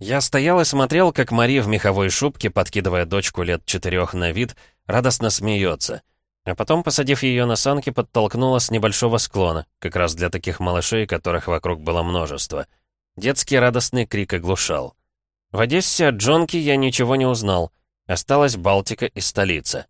Я стоял и смотрел, как Мари в меховой шубке, подкидывая дочку лет четырех на вид, радостно смеется. А потом, посадив ее на санки, подтолкнула с небольшого склона, как раз для таких малышей, которых вокруг было множество. Детский радостный крик оглушал. В Одессе от Джонки я ничего не узнал. Осталась Балтика и столица.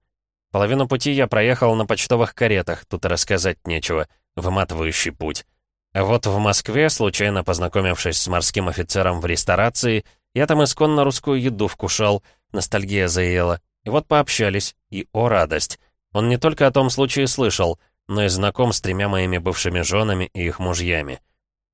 Половину пути я проехал на почтовых каретах, тут рассказать нечего, выматывающий путь. Вот в Москве, случайно познакомившись с морским офицером в ресторации, я там исконно русскую еду вкушал, ностальгия заела. И вот пообщались, и о радость. Он не только о том случае слышал, но и знаком с тремя моими бывшими женами и их мужьями.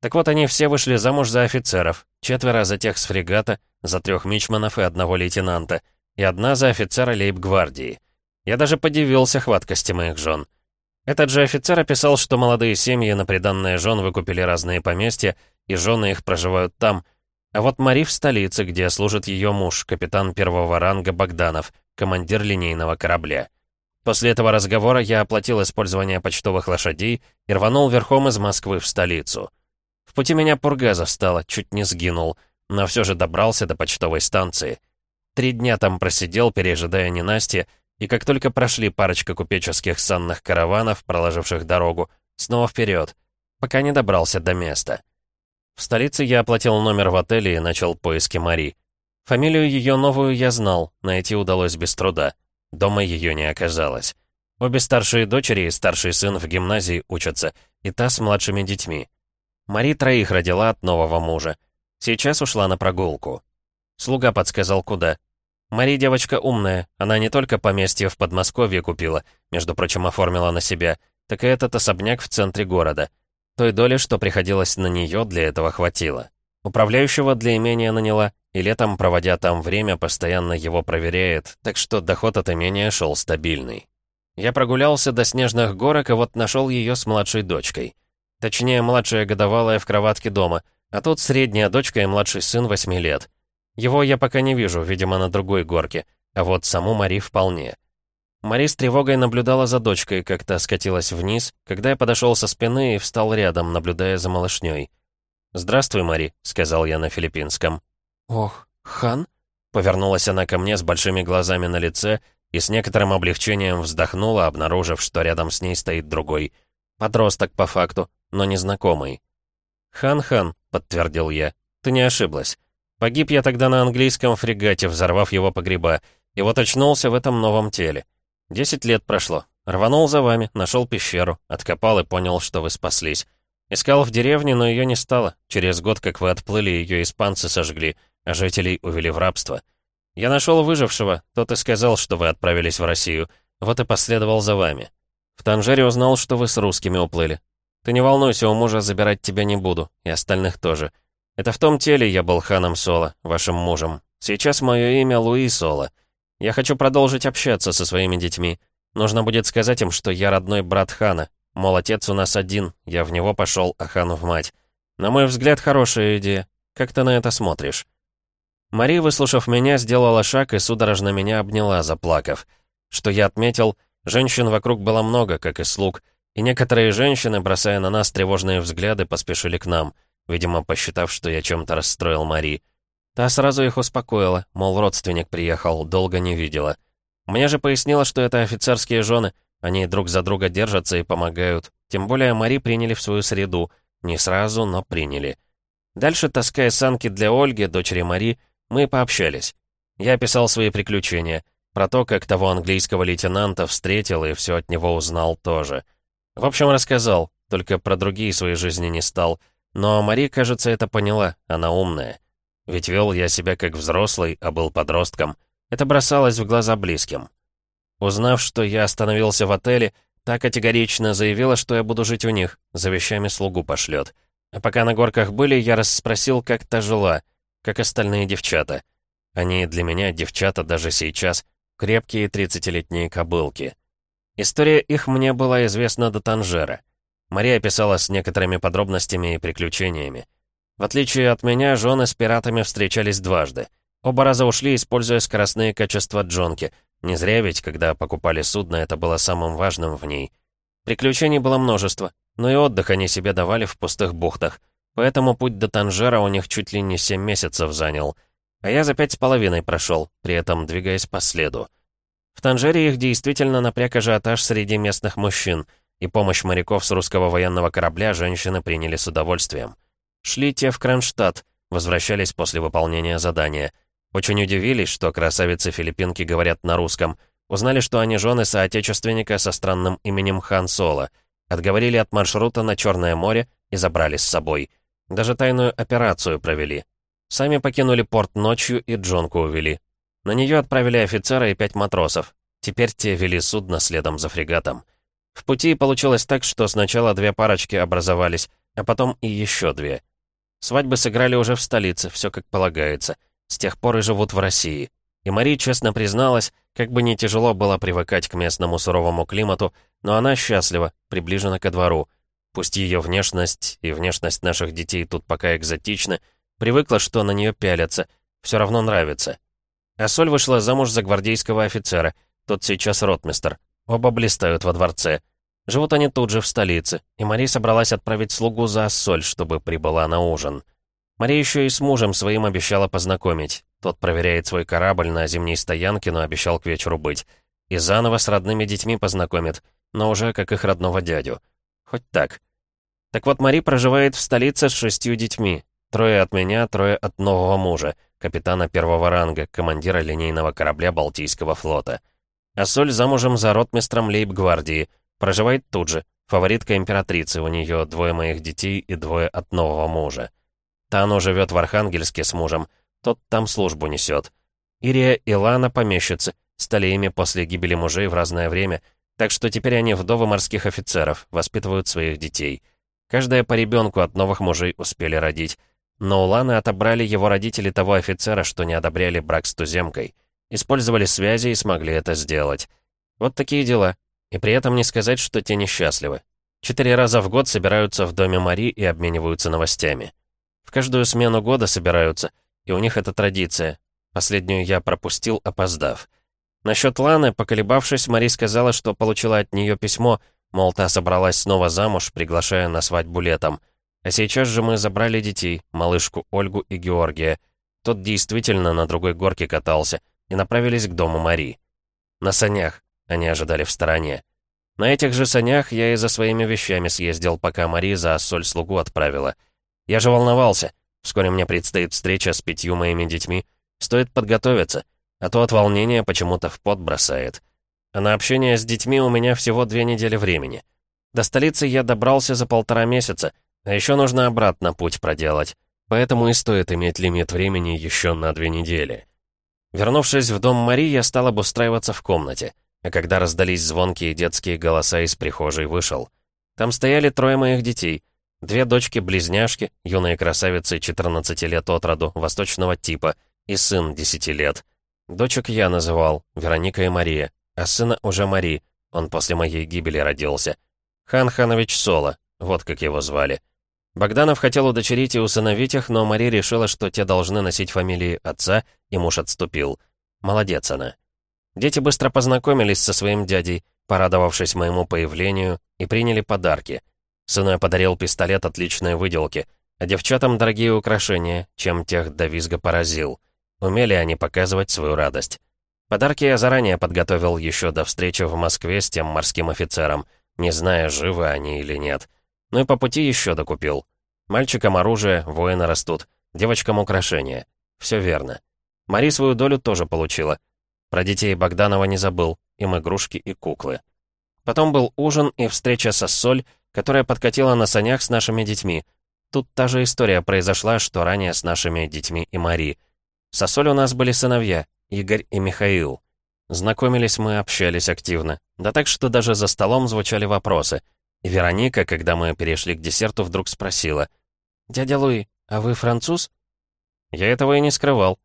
Так вот, они все вышли замуж за офицеров, четверо за тех с фрегата, за трех мичманов и одного лейтенанта, и одна за офицера лейб-гвардии. Я даже подивился хваткости моих жен. Этот же офицер описал, что молодые семьи на приданные жен выкупили разные поместья, и жены их проживают там. А вот Мари в столице, где служит ее муж, капитан первого ранга Богданов, командир линейного корабля. После этого разговора я оплатил использование почтовых лошадей и рванул верхом из Москвы в столицу. В пути меня пурга застала, чуть не сгинул, но все же добрался до почтовой станции. Три дня там просидел, пережидая ненастье, и как только прошли парочка купеческих санных караванов, проложивших дорогу, снова вперед, пока не добрался до места. В столице я оплатил номер в отеле и начал поиски Мари. Фамилию ее новую я знал, найти удалось без труда. Дома ее не оказалось. Обе старшие дочери и старший сын в гимназии учатся, и та с младшими детьми. Мари троих родила от нового мужа. Сейчас ушла на прогулку. Слуга подсказал, куда. Мари девочка умная, она не только поместье в Подмосковье купила, между прочим, оформила на себя, так и этот особняк в центре города. Той доли, что приходилось на нее, для этого хватило. Управляющего для имения наняла, и летом, проводя там время, постоянно его проверяет, так что доход от имения шел стабильный. Я прогулялся до Снежных горок, и вот нашел ее с младшей дочкой. Точнее, младшая годовалая в кроватке дома, а тут средняя дочка и младший сын восьми лет. Его я пока не вижу, видимо, на другой горке, а вот саму Мари вполне. Мари с тревогой наблюдала за дочкой, как та скатилась вниз, когда я подошел со спины и встал рядом, наблюдая за малышней. «Здравствуй, Мари», — сказал я на филиппинском. «Ох, хан?» Повернулась она ко мне с большими глазами на лице и с некоторым облегчением вздохнула, обнаружив, что рядом с ней стоит другой. Подросток по факту, но незнакомый. «Хан-хан», — подтвердил я, — «ты не ошиблась. Погиб я тогда на английском фрегате, взорвав его погреба, и вот очнулся в этом новом теле. Десять лет прошло. Рванул за вами, нашел пещеру, откопал и понял, что вы спаслись. Искал в деревне, но ее не стало. Через год, как вы отплыли, ее испанцы сожгли, а жителей увели в рабство. Я нашел выжившего, тот и сказал, что вы отправились в Россию. Вот и последовал за вами. В Танжере узнал, что вы с русскими уплыли. Ты не волнуйся, у мужа забирать тебя не буду, и остальных тоже. Это в том теле я был ханом Соло, вашим мужем. Сейчас мое имя Луи Соло. Я хочу продолжить общаться со своими детьми. Нужно будет сказать им, что я родной брат хана. Мол, отец у нас один, я в него пошел, а хану в мать. На мой взгляд, хорошая идея. Как ты на это смотришь?» Мари, выслушав меня, сделала шаг и судорожно меня обняла, заплакав. Что я отметил, женщин вокруг было много, как и слуг, и некоторые женщины, бросая на нас тревожные взгляды, поспешили к нам — видимо, посчитав, что я чем-то расстроил Мари. Та сразу их успокоила, мол, родственник приехал, долго не видела. Мне же пояснила, что это офицерские жены, они друг за друга держатся и помогают. Тем более Мари приняли в свою среду. Не сразу, но приняли. Дальше, таская санки для Ольги, дочери Мари, мы пообщались. Я описал свои приключения, про то, как того английского лейтенанта встретил и все от него узнал тоже. В общем, рассказал, только про другие свои жизни не стал — но Мари, кажется, это поняла, она умная. Ведь вел я себя как взрослый, а был подростком. Это бросалось в глаза близким. Узнав, что я остановился в отеле, та категорично заявила, что я буду жить у них, за вещами слугу пошлет. А пока на горках были, я расспросил, как та жила, как остальные девчата. Они для меня, девчата, даже сейчас, крепкие тридцатилетние кобылки. История их мне была известна до Танжера. Мария писала с некоторыми подробностями и приключениями. В отличие от меня, жены с пиратами встречались дважды. Оба раза ушли, используя скоростные качества джонки. Не зря ведь, когда покупали судно, это было самым важным в ней. Приключений было множество, но и отдых они себе давали в пустых бухтах. Поэтому путь до Танжера у них чуть ли не семь месяцев занял. А я за пять с половиной прошел, при этом двигаясь по следу. В Танжере их действительно напряг ажиотаж среди местных мужчин, и помощь моряков с русского военного корабля женщины приняли с удовольствием. Шли те в Кронштадт, возвращались после выполнения задания. Очень удивились, что красавицы-филиппинки говорят на русском. Узнали, что они жены соотечественника со странным именем Хан Соло. Отговорили от маршрута на Черное море и забрали с собой. Даже тайную операцию провели. Сами покинули порт ночью и Джонку увели. На нее отправили офицера и пять матросов. Теперь те вели судно следом за фрегатом. В пути получилось так, что сначала две парочки образовались, а потом и еще две. Свадьбы сыграли уже в столице, все как полагается. С тех пор и живут в России. И Мари честно призналась, как бы не тяжело было привыкать к местному суровому климату, но она счастлива, приближена ко двору. Пусть ее внешность и внешность наших детей тут пока экзотичны, привыкла, что на нее пялятся, все равно нравится. А Соль вышла замуж за гвардейского офицера, тот сейчас ротмистер. Оба блистают во дворце. Живут они тут же, в столице, и Мари собралась отправить слугу за Соль, чтобы прибыла на ужин. Мария еще и с мужем своим обещала познакомить. Тот проверяет свой корабль на зимней стоянке, но обещал к вечеру быть. И заново с родными детьми познакомит, но уже как их родного дядю. Хоть так. Так вот, Мари проживает в столице с шестью детьми. Трое от меня, трое от нового мужа, капитана первого ранга, командира линейного корабля Балтийского флота. А Соль замужем за ротмистром лейб-гвардии — Проживает тут же. Фаворитка императрицы, у нее двое моих детей и двое от нового мужа. Тану живет в Архангельске с мужем, тот там службу несет. Ирия и Лана помещицы, стали ими после гибели мужей в разное время, так что теперь они вдовы морских офицеров, воспитывают своих детей. Каждая по ребенку от новых мужей успели родить. Но у Ланы отобрали его родители того офицера, что не одобряли брак с туземкой. Использовали связи и смогли это сделать. Вот такие дела. И при этом не сказать, что те несчастливы. Четыре раза в год собираются в доме Мари и обмениваются новостями. В каждую смену года собираются, и у них это традиция. Последнюю я пропустил, опоздав. Насчет Ланы, поколебавшись, Мари сказала, что получила от нее письмо, мол, та собралась снова замуж, приглашая на свадьбу летом. А сейчас же мы забрали детей, малышку Ольгу и Георгия. Тот действительно на другой горке катался, и направились к дому Мари. На санях, они ожидали в стороне. На этих же санях я и за своими вещами съездил, пока Мари за соль слугу отправила. Я же волновался. Вскоре мне предстоит встреча с пятью моими детьми. Стоит подготовиться, а то от волнения почему-то в пот бросает. А на общение с детьми у меня всего две недели времени. До столицы я добрался за полтора месяца, а еще нужно обратно путь проделать. Поэтому и стоит иметь лимит времени еще на две недели. Вернувшись в дом Мари, я стал обустраиваться в комнате а когда раздались звонкие детские голоса из прихожей, вышел. Там стояли трое моих детей. Две дочки-близняшки, юные красавицы 14 лет от роду, восточного типа, и сын 10 лет. Дочек я называл, Вероника и Мария, а сына уже Мари, он после моей гибели родился. Хан Ханович Соло, вот как его звали. Богданов хотел удочерить и усыновить их, но Мари решила, что те должны носить фамилии отца, и муж отступил. Молодец она. Дети быстро познакомились со своим дядей, порадовавшись моему появлению, и приняли подарки. Сыну подарил пистолет отличной выделки, а девчатам дорогие украшения, чем тех до визга поразил. Умели они показывать свою радость. Подарки я заранее подготовил еще до встречи в Москве с тем морским офицером, не зная, живы они или нет. Ну и по пути еще докупил. Мальчикам оружие, воины растут, девочкам украшения. Все верно. Мари свою долю тоже получила. Про детей Богданова не забыл, им игрушки и куклы. Потом был ужин и встреча со Соль, которая подкатила на санях с нашими детьми. Тут та же история произошла, что ранее с нашими детьми и Мари. Со Соль у нас были сыновья, Игорь и Михаил. Знакомились мы, общались активно. Да так, что даже за столом звучали вопросы. Вероника, когда мы перешли к десерту, вдруг спросила. «Дядя Луи, а вы француз?» Я этого и не скрывал.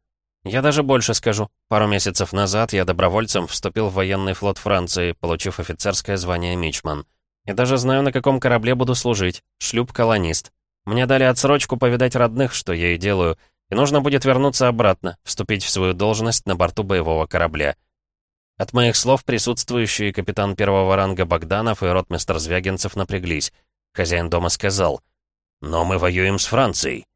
Я даже больше скажу. Пару месяцев назад я добровольцем вступил в военный флот Франции, получив офицерское звание Мичман. И даже знаю, на каком корабле буду служить. Шлюп-колонист. Мне дали отсрочку повидать родных, что я и делаю, и нужно будет вернуться обратно, вступить в свою должность на борту боевого корабля. От моих слов присутствующие капитан первого ранга Богданов и ротмистр Звягинцев напряглись. Хозяин дома сказал, «Но мы воюем с Францией».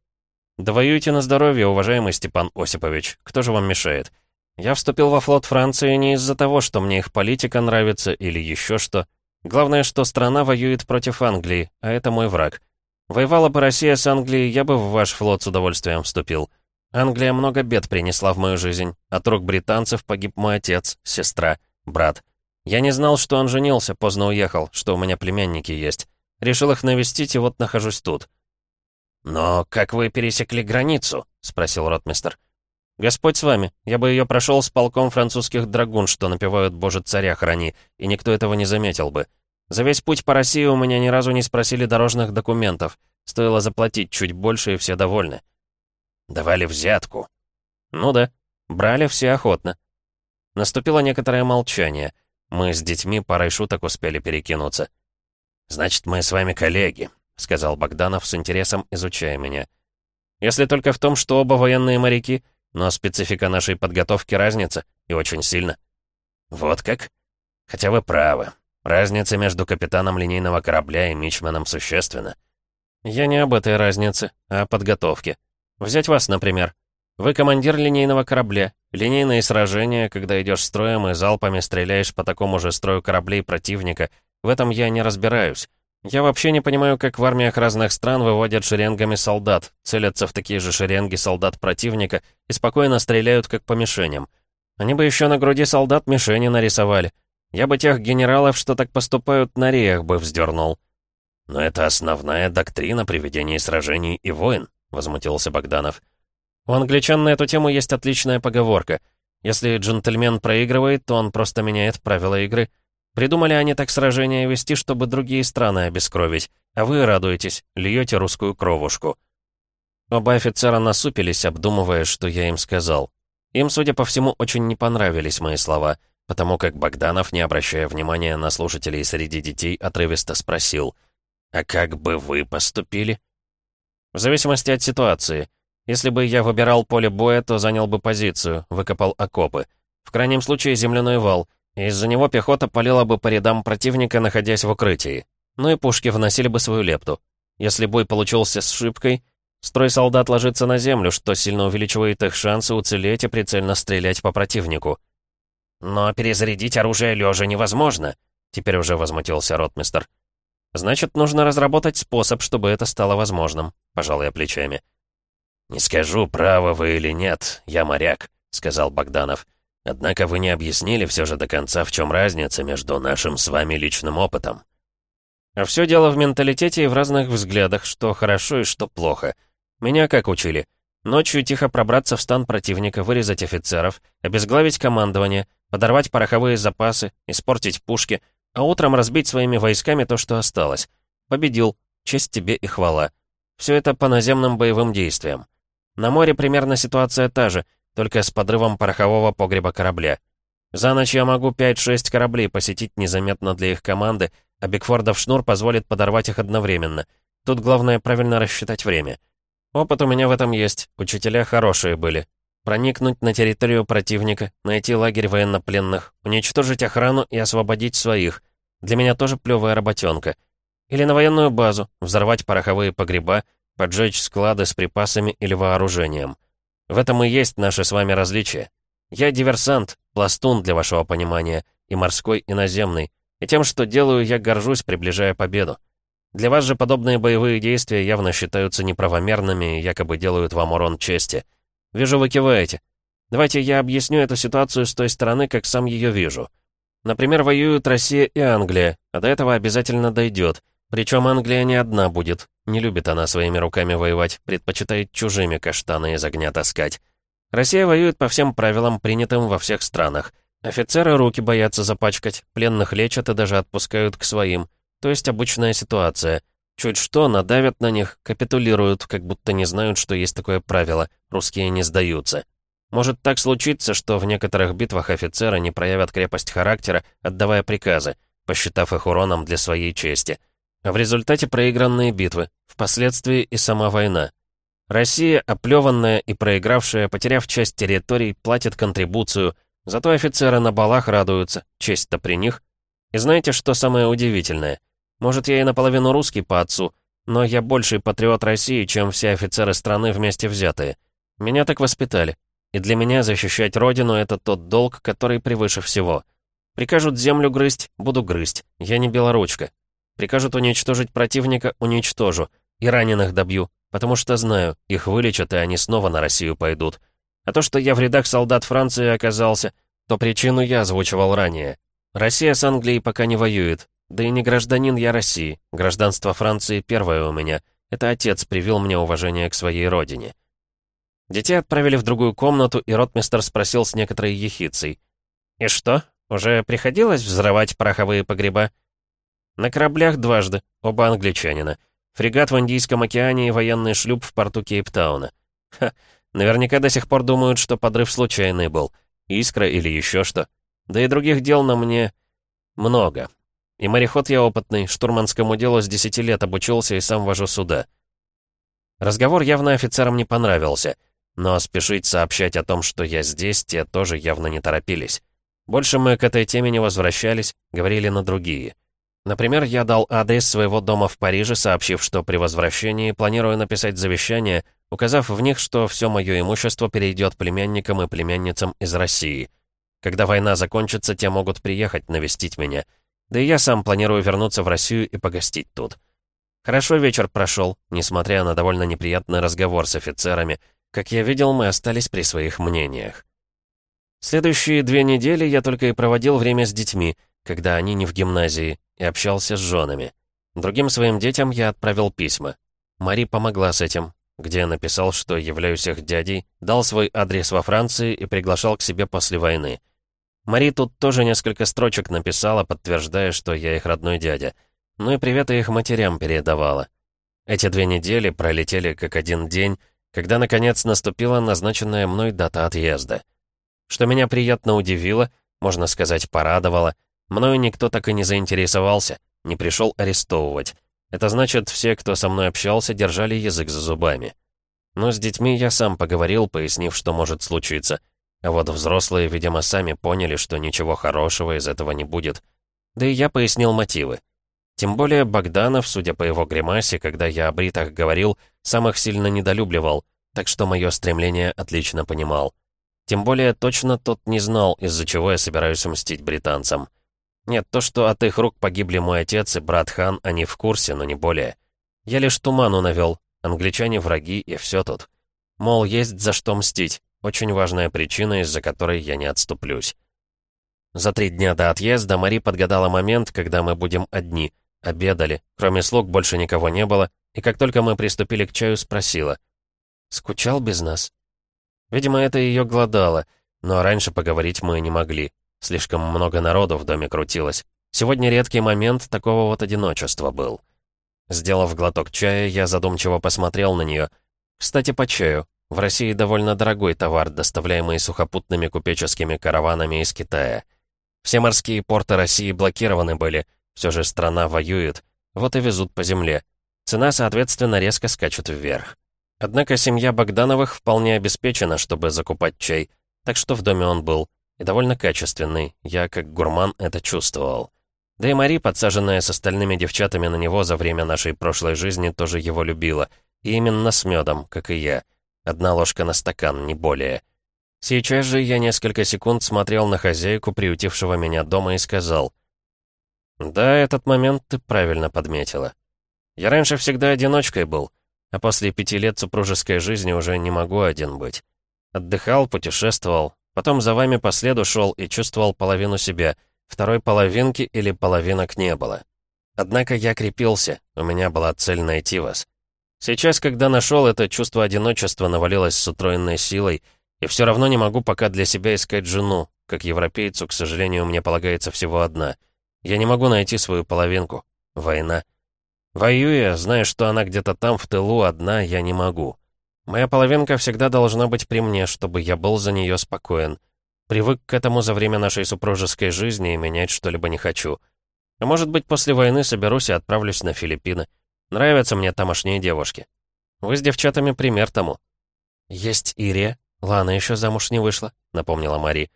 «Да воюйте на здоровье, уважаемый Степан Осипович. Кто же вам мешает? Я вступил во флот Франции не из-за того, что мне их политика нравится или еще что. Главное, что страна воюет против Англии, а это мой враг. Воевала бы Россия с Англией, я бы в ваш флот с удовольствием вступил. Англия много бед принесла в мою жизнь. От рук британцев погиб мой отец, сестра, брат. Я не знал, что он женился, поздно уехал, что у меня племянники есть. Решил их навестить, и вот нахожусь тут». «Но как вы пересекли границу?» — спросил ротмистер. «Господь с вами. Я бы ее прошел с полком французских драгун, что напевают «Боже, царя храни», и никто этого не заметил бы. За весь путь по России у меня ни разу не спросили дорожных документов. Стоило заплатить чуть больше, и все довольны». «Давали взятку?» «Ну да. Брали все охотно». Наступило некоторое молчание. Мы с детьми парой шуток успели перекинуться. «Значит, мы с вами коллеги», — сказал Богданов с интересом, изучая меня. «Если только в том, что оба военные моряки, но специфика нашей подготовки разница, и очень сильно». «Вот как? Хотя вы правы. Разница между капитаном линейного корабля и мичманом существенна». «Я не об этой разнице, а о подготовке. Взять вас, например. Вы командир линейного корабля. Линейные сражения, когда идешь строем и залпами стреляешь по такому же строю кораблей противника, в этом я не разбираюсь. Я вообще не понимаю, как в армиях разных стран выводят шеренгами солдат, целятся в такие же шеренги солдат противника и спокойно стреляют, как по мишеням. Они бы еще на груди солдат мишени нарисовали. Я бы тех генералов, что так поступают, на реях бы вздернул. «Но это основная доктрина при ведении сражений и войн», — возмутился Богданов. У англичан на эту тему есть отличная поговорка. Если джентльмен проигрывает, то он просто меняет правила игры. Придумали они так сражения вести, чтобы другие страны обескровить, а вы радуетесь, льете русскую кровушку. Оба офицера насупились, обдумывая, что я им сказал. Им, судя по всему, очень не понравились мои слова, потому как Богданов, не обращая внимания на слушателей среди детей, отрывисто спросил, «А как бы вы поступили?» В зависимости от ситуации. Если бы я выбирал поле боя, то занял бы позицию, выкопал окопы. В крайнем случае земляной вал. Из-за него пехота палила бы по рядам противника, находясь в укрытии. Ну и пушки вносили бы свою лепту. Если бой получился с шибкой, строй солдат ложится на землю, что сильно увеличивает их шансы уцелеть и прицельно стрелять по противнику. «Но перезарядить оружие лежа невозможно», — теперь уже возмутился ротмистер. «Значит, нужно разработать способ, чтобы это стало возможным», — пожал я плечами. «Не скажу, правы вы или нет, я моряк», — сказал Богданов. «Однако вы не объяснили все же до конца, в чем разница между нашим с вами личным опытом». А все дело в менталитете и в разных взглядах, что хорошо и что плохо. Меня как учили? Ночью тихо пробраться в стан противника, вырезать офицеров, обезглавить командование, подорвать пороховые запасы, испортить пушки, а утром разбить своими войсками то, что осталось. Победил. Честь тебе и хвала. Все это по наземным боевым действиям. На море примерно ситуация та же, только с подрывом порохового погреба корабля. За ночь я могу 5-6 кораблей посетить незаметно для их команды, а Бигфордов шнур позволит подорвать их одновременно. Тут главное правильно рассчитать время. Опыт у меня в этом есть, учителя хорошие были. Проникнуть на территорию противника, найти лагерь военнопленных, уничтожить охрану и освободить своих. Для меня тоже плевая работенка. Или на военную базу, взорвать пороховые погреба, поджечь склады с припасами или вооружением. В этом и есть наше с вами различие. Я диверсант, пластун для вашего понимания, и морской, и наземный. И тем, что делаю, я горжусь, приближая победу. Для вас же подобные боевые действия явно считаются неправомерными и якобы делают вам урон чести. Вижу, вы киваете. Давайте я объясню эту ситуацию с той стороны, как сам ее вижу. Например, воюют Россия и Англия, а до этого обязательно дойдет. Причем Англия не одна будет. Не любит она своими руками воевать, предпочитает чужими каштаны из огня таскать. Россия воюет по всем правилам, принятым во всех странах. Офицеры руки боятся запачкать, пленных лечат и даже отпускают к своим. То есть обычная ситуация. Чуть что, надавят на них, капитулируют, как будто не знают, что есть такое правило. Русские не сдаются. Может так случиться, что в некоторых битвах офицеры не проявят крепость характера, отдавая приказы, посчитав их уроном для своей чести. А в результате проигранные битвы, впоследствии и сама война. Россия, оплеванная и проигравшая, потеряв часть территорий, платит контрибуцию, зато офицеры на балах радуются, честь-то при них. И знаете, что самое удивительное? Может, я и наполовину русский по отцу, но я больший патриот России, чем все офицеры страны вместе взятые. Меня так воспитали. И для меня защищать родину — это тот долг, который превыше всего. Прикажут землю грызть — буду грызть. Я не белоручка. Прикажут уничтожить противника — уничтожу. И раненых добью, потому что знаю, их вылечат, и они снова на Россию пойдут. А то, что я в рядах солдат Франции оказался, то причину я озвучивал ранее. Россия с Англией пока не воюет. Да и не гражданин я России. Гражданство Франции первое у меня. Это отец привил мне уважение к своей родине. Детей отправили в другую комнату, и ротмистер спросил с некоторой ехицей. «И что, уже приходилось взрывать пороховые погреба?» «На кораблях дважды, оба англичанина. Фрегат в Индийском океане и военный шлюп в порту Кейптауна. Ха, наверняка до сих пор думают, что подрыв случайный был. Искра или еще что. Да и других дел на мне много. И мореход я опытный, штурманскому делу с 10 лет обучился и сам вожу суда. Разговор явно офицерам не понравился, но спешить сообщать о том, что я здесь, те тоже явно не торопились. Больше мы к этой теме не возвращались, говорили на другие. Например, я дал адрес своего дома в Париже, сообщив, что при возвращении планирую написать завещание, указав в них, что все мое имущество перейдет племянникам и племянницам из России. Когда война закончится, те могут приехать навестить меня. Да и я сам планирую вернуться в Россию и погостить тут. Хорошо вечер прошел, несмотря на довольно неприятный разговор с офицерами. Как я видел, мы остались при своих мнениях. Следующие две недели я только и проводил время с детьми, когда они не в гимназии, и общался с женами. Другим своим детям я отправил письма. Мари помогла с этим, где написал, что являюсь их дядей, дал свой адрес во Франции и приглашал к себе после войны. Мари тут тоже несколько строчек написала, подтверждая, что я их родной дядя. Ну и приветы их матерям передавала. Эти две недели пролетели как один день, когда, наконец, наступила назначенная мной дата отъезда. Что меня приятно удивило, можно сказать, порадовало, мною никто так и не заинтересовался, не пришел арестовывать. Это значит, все, кто со мной общался, держали язык за зубами. Но с детьми я сам поговорил, пояснив, что может случиться. А вот взрослые, видимо, сами поняли, что ничего хорошего из этого не будет. Да и я пояснил мотивы. Тем более Богданов, судя по его гримасе, когда я о бритах говорил, самых сильно недолюбливал, так что мое стремление отлично понимал. Тем более точно тот не знал, из-за чего я собираюсь мстить британцам. Нет, то, что от их рук погибли мой отец и брат Хан, они в курсе, но не более. Я лишь туману навел. Англичане враги, и все тут. Мол, есть за что мстить. Очень важная причина, из-за которой я не отступлюсь. За три дня до отъезда Мари подгадала момент, когда мы будем одни. Обедали. Кроме слуг больше никого не было. И как только мы приступили к чаю, спросила. «Скучал без нас?» Видимо, это ее глодало, но раньше поговорить мы не могли. Слишком много народу в доме крутилось. Сегодня редкий момент такого вот одиночества был. Сделав глоток чая, я задумчиво посмотрел на нее. Кстати, по чаю. В России довольно дорогой товар, доставляемый сухопутными купеческими караванами из Китая. Все морские порты России блокированы были, все же страна воюет, вот и везут по земле. Цена, соответственно, резко скачет вверх. Однако семья Богдановых вполне обеспечена, чтобы закупать чай, так что в доме он был. И довольно качественный, я как гурман это чувствовал. Да и Мари, подсаженная с остальными девчатами на него за время нашей прошлой жизни, тоже его любила. И именно с медом, как и я. Одна ложка на стакан, не более. Сейчас же я несколько секунд смотрел на хозяйку, приютившего меня дома, и сказал. «Да, этот момент ты правильно подметила. Я раньше всегда одиночкой был, а после пяти лет супружеской жизни уже не могу один быть. Отдыхал, путешествовал, Потом за вами по следу шел и чувствовал половину себя. Второй половинки или половинок не было. Однако я крепился, у меня была цель найти вас. Сейчас, когда нашел, это чувство одиночества навалилось с утроенной силой, и все равно не могу пока для себя искать жену. Как европейцу, к сожалению, мне полагается всего одна. Я не могу найти свою половинку. Война. Воюя, зная, что она где-то там, в тылу, одна, я не могу. Моя половинка всегда должна быть при мне, чтобы я был за нее спокоен. Привык к этому за время нашей супружеской жизни и менять что-либо не хочу. А может быть, после войны соберусь и отправлюсь на Филиппины. Нравятся мне тамошние девушки. Вы с девчатами пример тому. Есть Ирия. Лана еще замуж не вышла, напомнила Мари.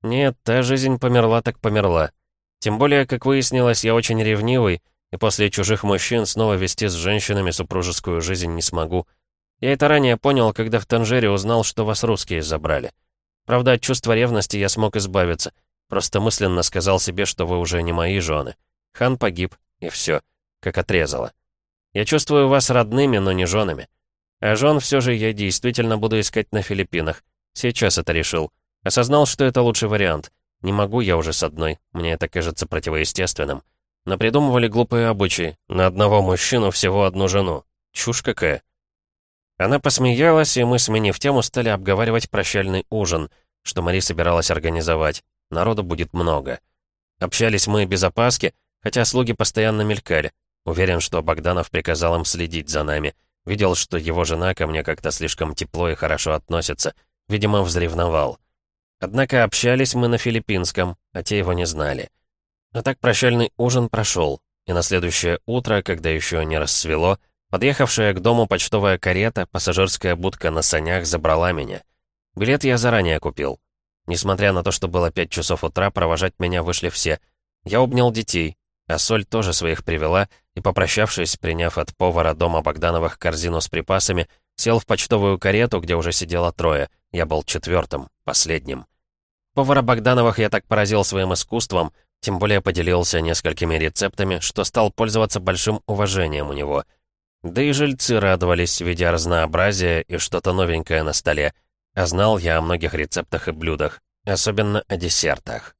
Нет, та жизнь померла так померла. Тем более, как выяснилось, я очень ревнивый, и после чужих мужчин снова вести с женщинами супружескую жизнь не смогу. Я это ранее понял, когда в Танжере узнал, что вас русские забрали. Правда, от чувства ревности я смог избавиться. Просто мысленно сказал себе, что вы уже не мои жены. Хан погиб, и все, как отрезало. Я чувствую вас родными, но не женами. А жен все же я действительно буду искать на Филиппинах. Сейчас это решил. Осознал, что это лучший вариант. Не могу я уже с одной, мне это кажется противоестественным. Напридумывали глупые обычаи. На одного мужчину всего одну жену. Чушь какая. Она посмеялась, и мы, сменив тему, стали обговаривать прощальный ужин, что Мари собиралась организовать. Народу будет много. Общались мы без опаски, хотя слуги постоянно мелькали. Уверен, что Богданов приказал им следить за нами. Видел, что его жена ко мне как-то слишком тепло и хорошо относится. Видимо, взревновал. Однако общались мы на филиппинском, а те его не знали. А так прощальный ужин прошел, и на следующее утро, когда еще не рассвело, Подъехавшая к дому почтовая карета, пассажирская будка на санях забрала меня. Билет я заранее купил. Несмотря на то, что было пять часов утра, провожать меня вышли все. Я обнял детей, а Соль тоже своих привела, и, попрощавшись, приняв от повара дома Богдановых корзину с припасами, сел в почтовую карету, где уже сидело трое. Я был четвертым, последним. Повара Богдановых я так поразил своим искусством, тем более поделился несколькими рецептами, что стал пользоваться большим уважением у него — да и жильцы радовались, видя разнообразие и что-то новенькое на столе. А знал я о многих рецептах и блюдах, особенно о десертах.